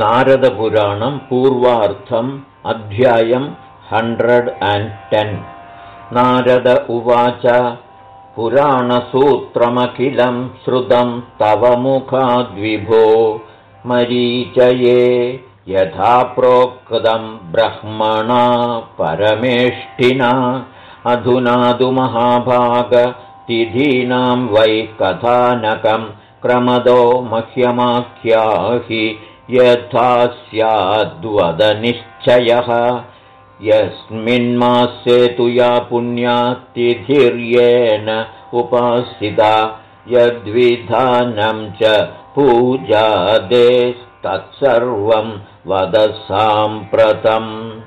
नारदपुराणं पूर्वार्थम् अध्यायम् हण्ड्रेड् अण्ड् टेन्। नारद उवाच पुराणसूत्रमखिलं श्रुतं तव मुखाद्विभो मरीचये यथा प्रोक्तं ब्रह्मणा परमेष्ठिना। अधुनादु महाभागतिथीनां वै कथानकं क्रमदो मह्यमाख्याहि यथा स्याद्वदनिश्चयः। यस्मिन्मासे तु या पुण्यातिथिर्येन उपासिता। यद्विधानं च पूजादेस्तत्सर्वं वद साम्प्रतम्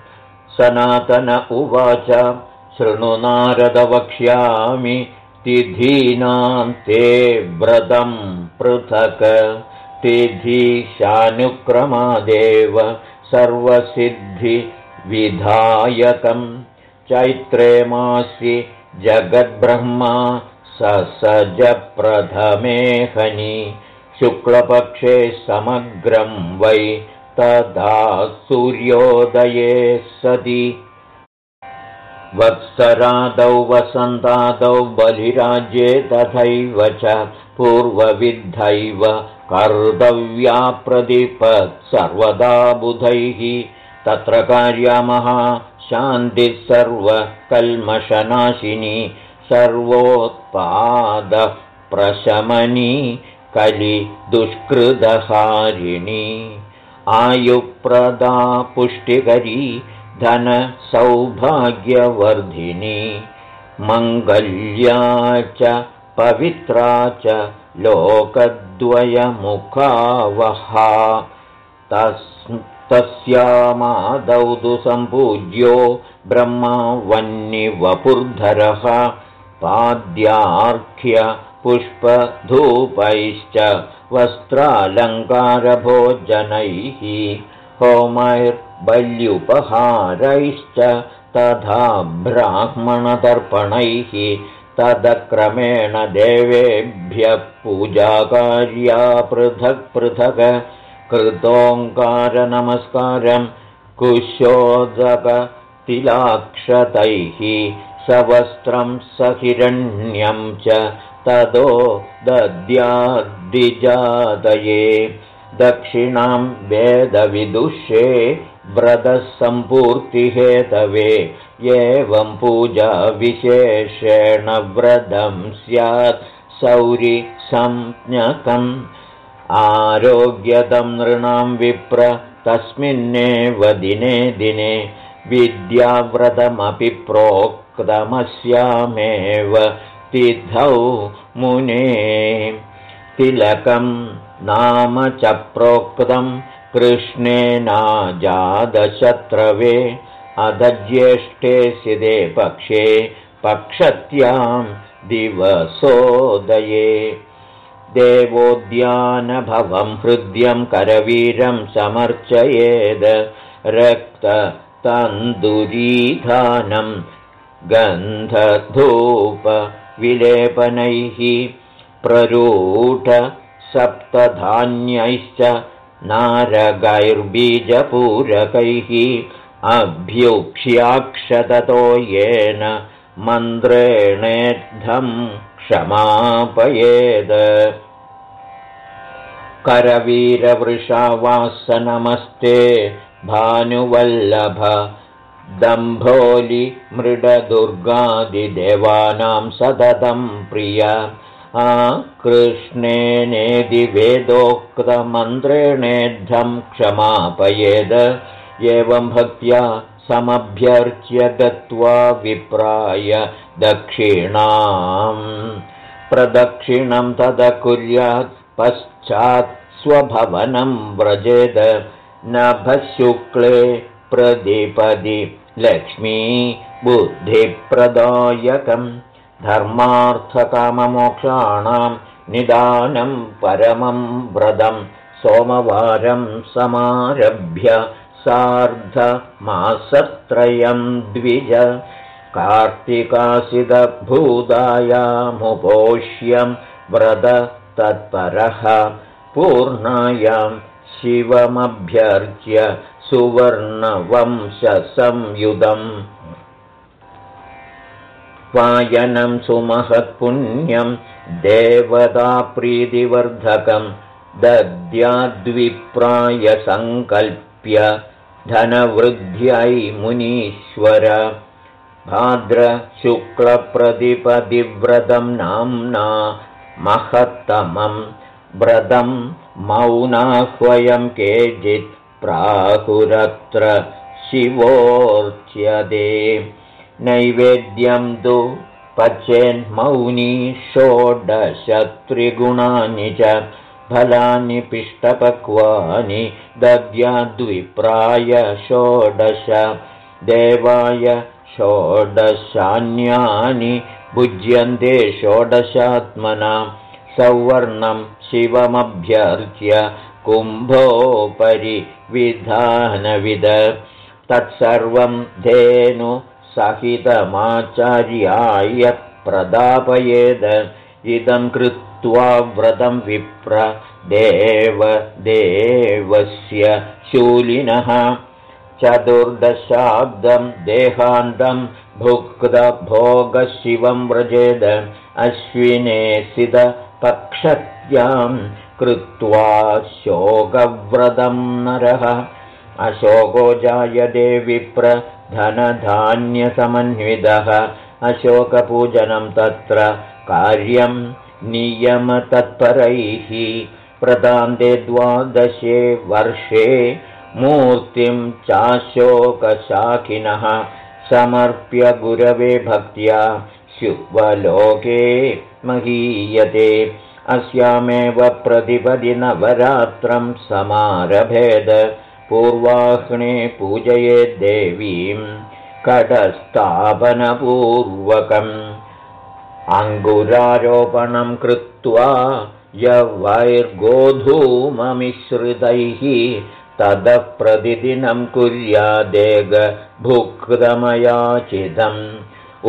सनातन उवाच शृणु वक्ष्यामि तिथीनां ते व्रतं पृथक् तिथिशानुक्रमादेव सर्वसिद्धिविधायकम् चैत्रे मासि जगद्ब्रह्मा ससजप्रथमेहनि शुक्लपक्षे समग्रं वै तदा सूर्योदये सति। वत्सरादौ वसन्तादौ बलिराज्ये तथैव च पूर्वविद्धैव कर्तव्या प्रतिपत् सर्वदा बुधैः। तत्र कार्यामः शान्तिः सर्वकल्मषनाशिनी सर्वोत्पादः प्रशमनी कलिदुष्कृदहारिणी आयुप्रदा पुष्टिकरी धनसौभाग्यवर्धिनी। मङ्गल्या च पवित्रा च लोकद्वयमुखावहा तु सम्पूज्यो ब्रह्मा वह्निवपुर्धरः पाद्यार्घ्यपुष्पधूपैश्च वस्त्रालङ्कारभोजनैः होमैर्बल्युपहारैश्च तथा ब्राह्मणदर्पणैः तदक्रमेण देवेभ्यः पूजाकार्या पृथक् पृथक् कृतोङ्कारनमस्कारं कुशोदकतिलाक्षतैः सवस्त्रं सहिरण्यं च तदो दद्याद्दिजातये दक्षिणां वेदविदुषे व्रतसम्पूर्तिहेतवे एवं पूजाविशेषेण व्रतं स्यात् सौरिसंज्ञकम्। आरोग्यतं नृणां विप्र तस्मिन्नेव दिने दिने विद्याव्रतमपि प्रोक्तमस्यामेव तिथौ मुने तिलकं नाम च प्रोक्तं कृष्णेनाजादशत्रवे अधज्येष्ठे सिदे पक्षे पक्षत्यां दिवसोदये। देवोद्यानभवं हृद्यं करवीरं समर्चयेद् रक्ततन्दुरीधानं गन्धधूपविलेपनैः प्ररूढसप्तधान्यैश्च नारगैर्बीजपूरकैः अभ्युक्ष्याक्षततो येन मन्त्रेणेद्धं क्षमापयेद। करवीरवृषावास नमस्ते भानुवल्लभ दम्भोलि मृडदुर्गादिदेवानां सततं प्रिय कृष्णेनेदि वेदोक्तमन्त्रेणेद्धं क्षमापयेद एवं भक्त्या समभ्यर्च्य गत्वा विप्राय दक्षिणाम्। प्रदक्षिणं तद कुर्यात् पश्चात् स्वभवनं व्रजेद। नभशुक्ले प्रदिपदि लक्ष्मी बुद्धिप्रदायकम् धर्मार्थकाममोक्षाणां निदानं परमं व्रतं सोमवारं समारभ्य सार्धमासत्रयं द्विज कार्तिकासिदभूतायामुपोष्यं व्रत तत्परः पूर्णायां शिवमभ्यर्च्य सुवर्णवंशसंयुधम् वायनं सुमहत्पुण्यं देवताप्रीतिवर्धकं दद्याद्विप्रायसङ्कल्प्य धनवृद्ध्यै मुनीश्वर। भाद्रशुक्लप्रतिपदिव्रतं नाम्ना महत्तमं व्रतं मौनाह्वयं केचित् प्राहुरत्र शिवोच्यते नैवेद्यं तु पचेन्मौनी षोडशत्रिगुणानि च फलानि पिष्टपक्वानि दद्याद्विप्राय षोडश। देवाय षोडशान्यानि भुज्यन्ते षोडशात्मना सौवर्णं शिवमभ्यर्च्य कुम्भोपरि विधानविद। तत्सर्वं धेनु सहितमाचार्याय प्रदापयेद इदं कृत्वा व्रतं विप्र देवदेवस्य शूलिनः। चतुर्दशाब्दं देहान्तं भुक्तभोगशिवं व्रजेद। अश्विने सिदपक्षत्यां कृत्वा शोकव्रतं नरः। अशोको जायते विप्र धनधान्यसमन्वितः अशोकपूजनं तत्र कार्यं नियमतत्परैः प्रदान्ते द्वादशे वर्षे मूर्तिं चाशोकशाखिनः समर्प्य गुरवे भक्त्या शुभलोके महीयते। अस्यामेव प्रतिपदिनवरात्रं समारभेद पूर्वाह्णे पूजयेद्देवीं कडस्थापनपूर्वकम् अङ्गुरारोपणं कृत्वा यवैर्गोधूममिश्रितैः ततः प्रतिदिनं कुर्यादेगभुक्तमयाचितम्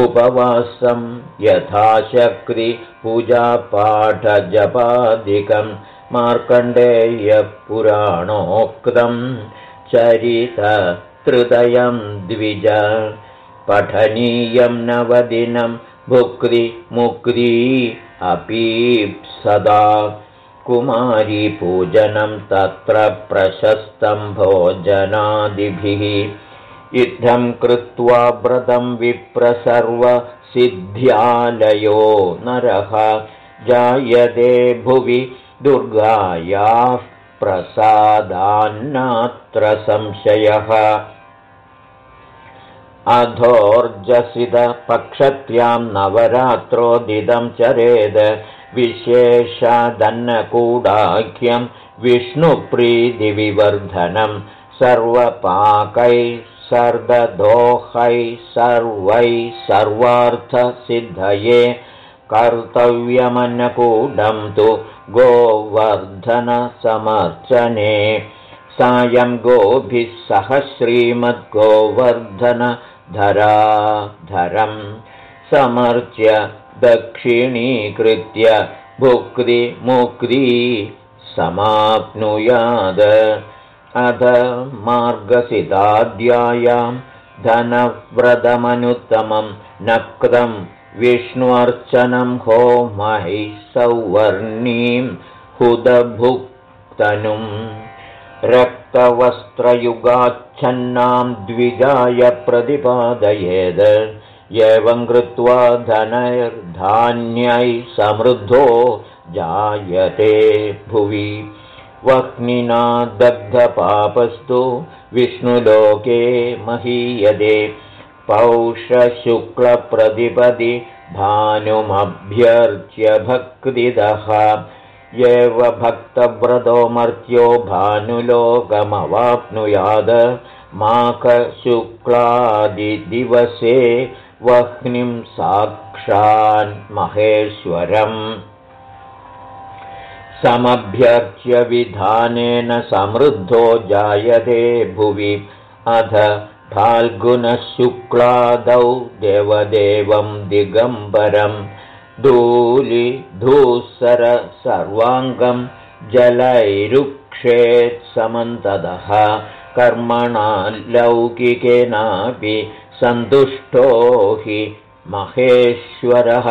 उपवासं यथाशक्तिपूजापाठजपादिकं मार्कण्डेयपुराणोक्तं चरितहृदयं द्विज पठनीयं नवदिनं भुक्तिमुक्ती अपि सदा कुमारीपूजनं तत्र प्रशस्तं भोजनादिभिः युद्धं कृत्वा व्रतं विप्रसर्वसिद्ध्यालयो नरः। जायते भुवि दुर्गायाः प्रसादान्नात्र संशयः। अधोर्जसितपक्षत्यां नवरात्रोदिदं चरेद विशेषादन्नकूडाख्यं विष्णुप्रीतिविवर्धनं सर्वपाकै सर्ददोहै सर्वै सर्वार्थसिद्धये कर्तव्यमन्नकूडं तु गोवर्धनसमर्चने। सायं गोभिः सह श्रीमद्गोवर्धनधराधरं समर्च्य दक्षिणीकृत्य भुक्तिमुक्ती समाप्नुयाद अध मार्गसिताध्यायां धनव्रतमनुत्तमं नक्तं विष्णुअर्चनं होमैः सौवर्णीं हुदभुक्तनुम् रक्तवस्त्रयुगाच्छन्नां द्विजाय प्रतिपादयेद् एवं कृत्वा धनैर्धान्यै समृद्धो जायते भुवि वह्निना दग्धपापस्तु विष्णुलोके महीयते। पौषशुक्लप्रतिपदि भानुमभ्यर्च्य भक्तिदः। एव भक्तव्रतो मर्त्यो भानुलोकमवाप्नुयाद। माकशुक्लादिदिवसे वह्निं साक्षान्महेश्वरम् समभ्यर्च्य विधानेन समृद्धो जायते भुवि। अध फाल्गुनशुक्लादौ देवदेवं दिगम्बरं धूलिधूसर सर्वाङ्गं जलैरुक्षितमूर्धजम् भक्षेत्समन्तदः कर्मणा लौकिकेनापि सन्तुष्टो हि महेश्वरः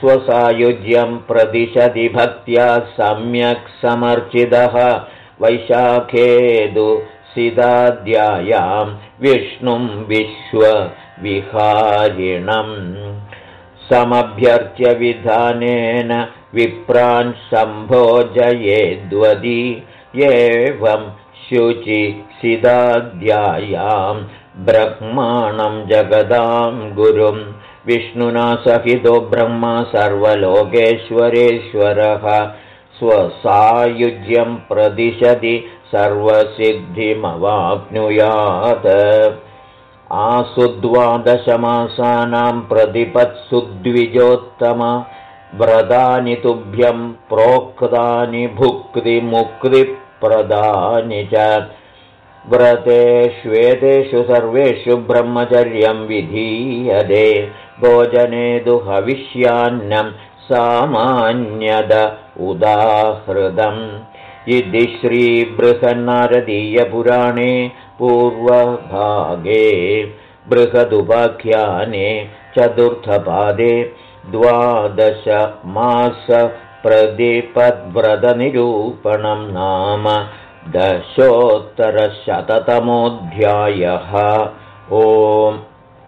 स्वसायुज्यं प्रदिशति भक्त्या सम्यक् समर्चितः। वैशाखेदु सिदाद्यायां विष्णुं विश्वविहारिणम्। समभ्यर्च्य विधानेन विप्रान् सम्भोजयेद्वदि एवं शुचि सिदाध्यायां ब्रह्माणं जगदां गुरुं विष्णुना सहितो ब्रह्मा सर्वलोकेश्वरेश्वरः स्वसायुज्यं प्रदिशति सर्वसिद्धिमवाप्नुयात्। आसुद्वादशमासानां प्रतिपत्सु द्विजोत्तम व्रतानि तुभ्यं प्रोक्तानि भुक्तिमुक्तिप्रदानि च व्रतेष्वेतेषु सर्वेषु ब्रह्मचर्यं विधीयते। भोजने दुहविष्यान्नं सामान्यद उदाहृतम्। इति श्रीबृहन्नारदीयपुराणे पूर्वभागे बृहदुपाख्याने चतुर्थपादे द्वादशमासप्रतिपद्व्रतनिरूपणं नाम दशोत्तरशततमोऽध्यायः। ओम्